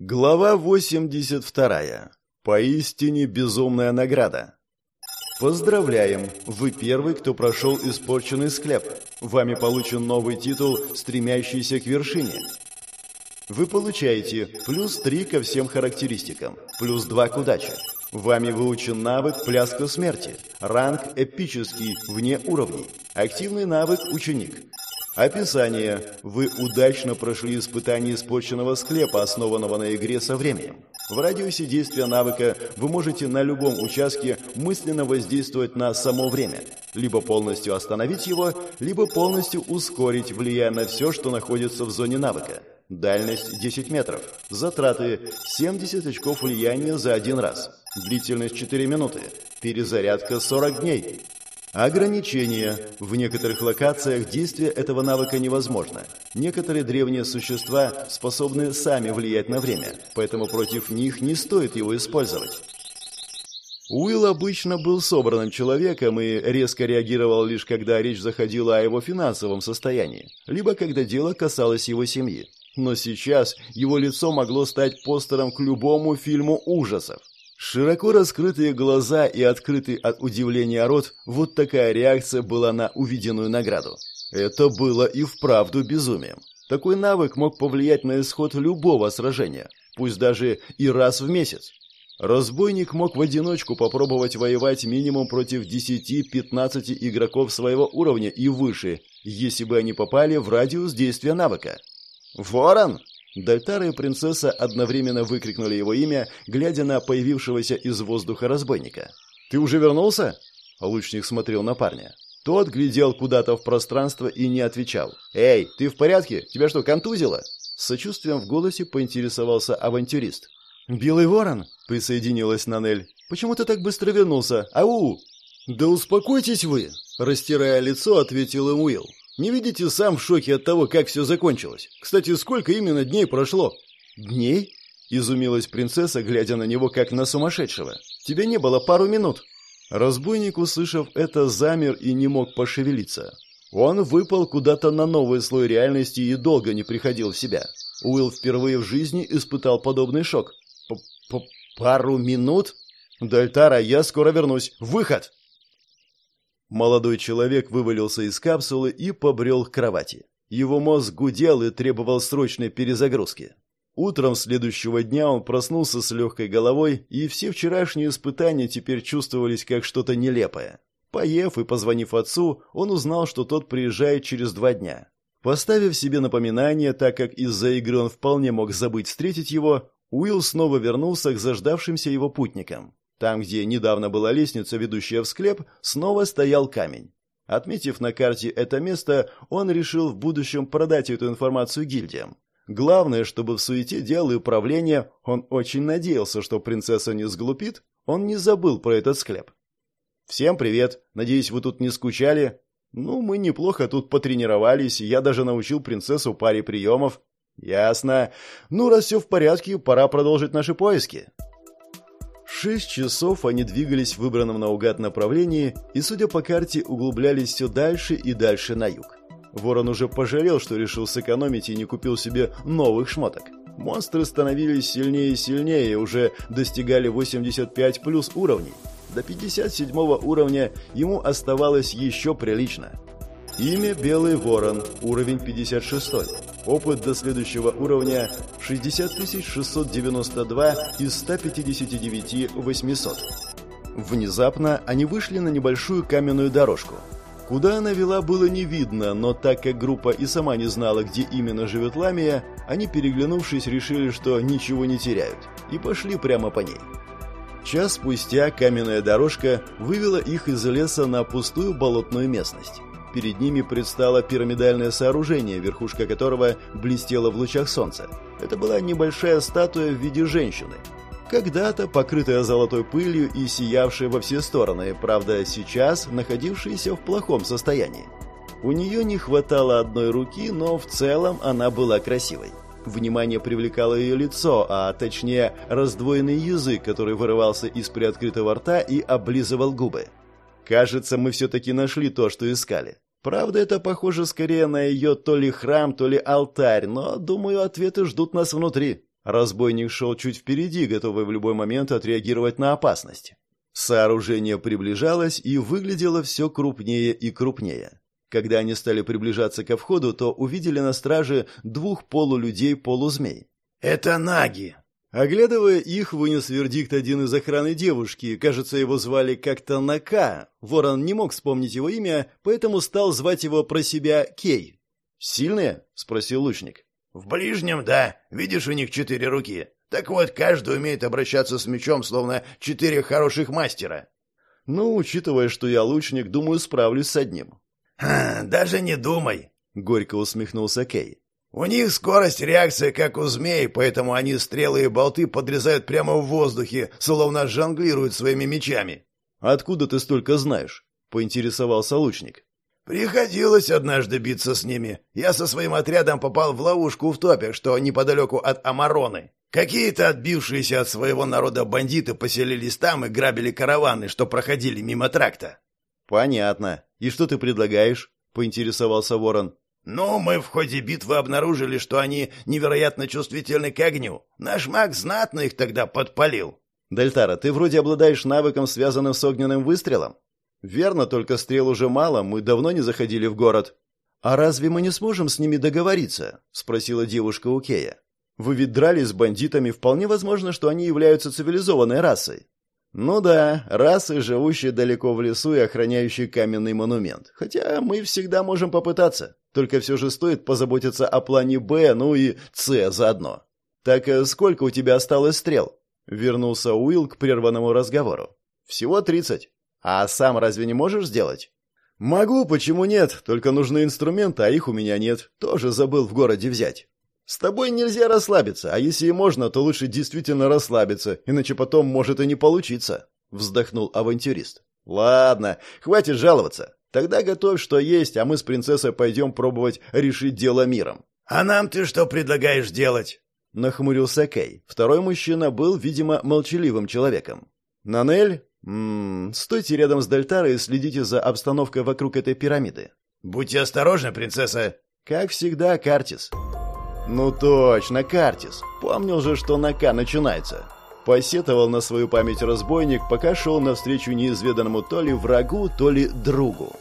Глава 82. Поистине безумная награда. Поздравляем! Вы первый, кто прошел испорченный склеп. Вами получен новый титул «Стремящийся к вершине». Вы получаете плюс 3 ко всем характеристикам, плюс 2 к удаче. Вами выучен навык «Пляска смерти», ранг «Эпический», вне уровней, активный навык «Ученик». Описание. Вы удачно прошли испытание испорченного склепа, основанного на игре со временем. В радиусе действия навыка вы можете на любом участке мысленно воздействовать на само время, либо полностью остановить его, либо полностью ускорить, влияя на все, что находится в зоне навыка. Дальность 10 метров. Затраты 70 очков влияния за один раз. Длительность 4 минуты. Перезарядка 40 дней. Ограничения. В некоторых локациях действие этого навыка невозможно. Некоторые древние существа способны сами влиять на время, поэтому против них не стоит его использовать. Уилл обычно был собранным человеком и резко реагировал лишь когда речь заходила о его финансовом состоянии, либо когда дело касалось его семьи. Но сейчас его лицо могло стать постером к любому фильму ужасов. Широко раскрытые глаза и открытый от удивления рот – вот такая реакция была на увиденную награду. Это было и вправду безумием. Такой навык мог повлиять на исход любого сражения, пусть даже и раз в месяц. Разбойник мог в одиночку попробовать воевать минимум против 10-15 игроков своего уровня и выше, если бы они попали в радиус действия навыка. «Ворон!» Дальтара и принцесса одновременно выкрикнули его имя, глядя на появившегося из воздуха разбойника. «Ты уже вернулся?» Лучник смотрел на парня. Тот глядел куда-то в пространство и не отвечал. «Эй, ты в порядке? Тебя что, контузило?» С сочувствием в голосе поинтересовался авантюрист. «Белый ворон?» — присоединилась Нанель. «Почему ты так быстро вернулся? Ау!» «Да успокойтесь вы!» — растирая лицо, ответил им Уилл. Не видите сам в шоке от того, как все закончилось? Кстати, сколько именно дней прошло? Дней? Изумилась принцесса, глядя на него как на сумасшедшего. Тебе не было пару минут. Разбойник, услышав это, замер и не мог пошевелиться. Он выпал куда-то на новый слой реальности и долго не приходил в себя. Уилл впервые в жизни испытал подобный шок. П -п «Пару минут? Дальтара, я скоро вернусь. Выход!» Молодой человек вывалился из капсулы и побрел к кровати. Его мозг гудел и требовал срочной перезагрузки. Утром следующего дня он проснулся с легкой головой, и все вчерашние испытания теперь чувствовались как что-то нелепое. Поев и позвонив отцу, он узнал, что тот приезжает через два дня. Поставив себе напоминание, так как из-за игры он вполне мог забыть встретить его, Уилл снова вернулся к заждавшимся его путникам. Там, где недавно была лестница, ведущая в склеп, снова стоял камень. Отметив на карте это место, он решил в будущем продать эту информацию гильдиям. Главное, чтобы в суете дел и управления он очень надеялся, что принцесса не сглупит, он не забыл про этот склеп. «Всем привет! Надеюсь, вы тут не скучали?» «Ну, мы неплохо тут потренировались, я даже научил принцессу паре приемов». «Ясно. Ну, раз все в порядке, пора продолжить наши поиски». Шесть часов они двигались в выбранном наугад направлении и, судя по карте, углублялись все дальше и дальше на юг. Ворон уже пожалел, что решил сэкономить и не купил себе новых шмоток. Монстры становились сильнее и сильнее и уже достигали 85 плюс уровней. До 57 уровня ему оставалось еще прилично. Имя Белый Ворон, уровень 56. Опыт до следующего уровня 60 692 из 159 800. Внезапно они вышли на небольшую каменную дорожку. Куда она вела, было не видно, но так как группа и сама не знала, где именно живет Ламия, они, переглянувшись, решили, что ничего не теряют, и пошли прямо по ней. Час спустя каменная дорожка вывела их из леса на пустую болотную местность. Перед ними предстало пирамидальное сооружение, верхушка которого блестела в лучах солнца. Это была небольшая статуя в виде женщины. Когда-то покрытая золотой пылью и сиявшая во все стороны, правда, сейчас находившаяся в плохом состоянии. У нее не хватало одной руки, но в целом она была красивой. Внимание привлекало ее лицо, а точнее раздвоенный язык, который вырывался из приоткрытого рта и облизывал губы. Кажется, мы все-таки нашли то, что искали. Правда, это похоже скорее на ее то ли храм, то ли алтарь, но, думаю, ответы ждут нас внутри. Разбойник шел чуть впереди, готовый в любой момент отреагировать на опасность. Сооружение приближалось и выглядело все крупнее и крупнее. Когда они стали приближаться ко входу, то увидели на страже двух полулюдей-полузмей. «Это наги!» Оглядывая их, вынес вердикт один из охраны девушки. Кажется, его звали как-то Нака. Ворон не мог вспомнить его имя, поэтому стал звать его про себя Кей. «Сильные?» — спросил лучник. «В ближнем, да. Видишь, у них четыре руки. Так вот, каждый умеет обращаться с мечом, словно четыре хороших мастера». «Ну, учитывая, что я лучник, думаю, справлюсь с одним». «Ха, даже не думай», — горько усмехнулся Кей. У них скорость реакции, как у змей, поэтому они стрелы и болты подрезают прямо в воздухе, словно жонглируют своими мечами. «Откуда ты столько знаешь?» — поинтересовался лучник. «Приходилось однажды биться с ними. Я со своим отрядом попал в ловушку в топе, что неподалеку от Амароны. Какие-то отбившиеся от своего народа бандиты поселились там и грабили караваны, что проходили мимо тракта». «Понятно. И что ты предлагаешь?» — поинтересовался ворон. «Ну, мы в ходе битвы обнаружили, что они невероятно чувствительны к огню. Наш маг знатно их тогда подпалил». «Дельтара, ты вроде обладаешь навыком, связанным с огненным выстрелом?» «Верно, только стрел уже мало, мы давно не заходили в город». «А разве мы не сможем с ними договориться?» — спросила девушка у Кея. «Вы ведь дрались с бандитами, вполне возможно, что они являются цивилизованной расой». «Ну да, расы, живущие далеко в лесу и охраняющие каменный монумент. Хотя мы всегда можем попытаться. Только все же стоит позаботиться о плане «Б», ну и «С» заодно. «Так э, сколько у тебя осталось стрел?» Вернулся Уилл к прерванному разговору. «Всего тридцать. А сам разве не можешь сделать?» «Могу, почему нет? Только нужны инструменты, а их у меня нет. Тоже забыл в городе взять». «С тобой нельзя расслабиться, а если и можно, то лучше действительно расслабиться, иначе потом может и не получиться», — вздохнул авантюрист. «Ладно, хватит жаловаться. Тогда готовь, что есть, а мы с принцессой пойдем пробовать решить дело миром». «А нам ты что предлагаешь делать?» — нахмурился Кей. Второй мужчина был, видимо, молчаливым человеком. «Нанель? Ммм, стойте рядом с Дельтарой и следите за обстановкой вокруг этой пирамиды». «Будьте осторожны, принцесса!» «Как всегда, Картис». «Ну точно, Картис. Помнил же, что на К начинается». Посетовал на свою память разбойник, пока шел навстречу неизведанному то ли врагу, то ли другу.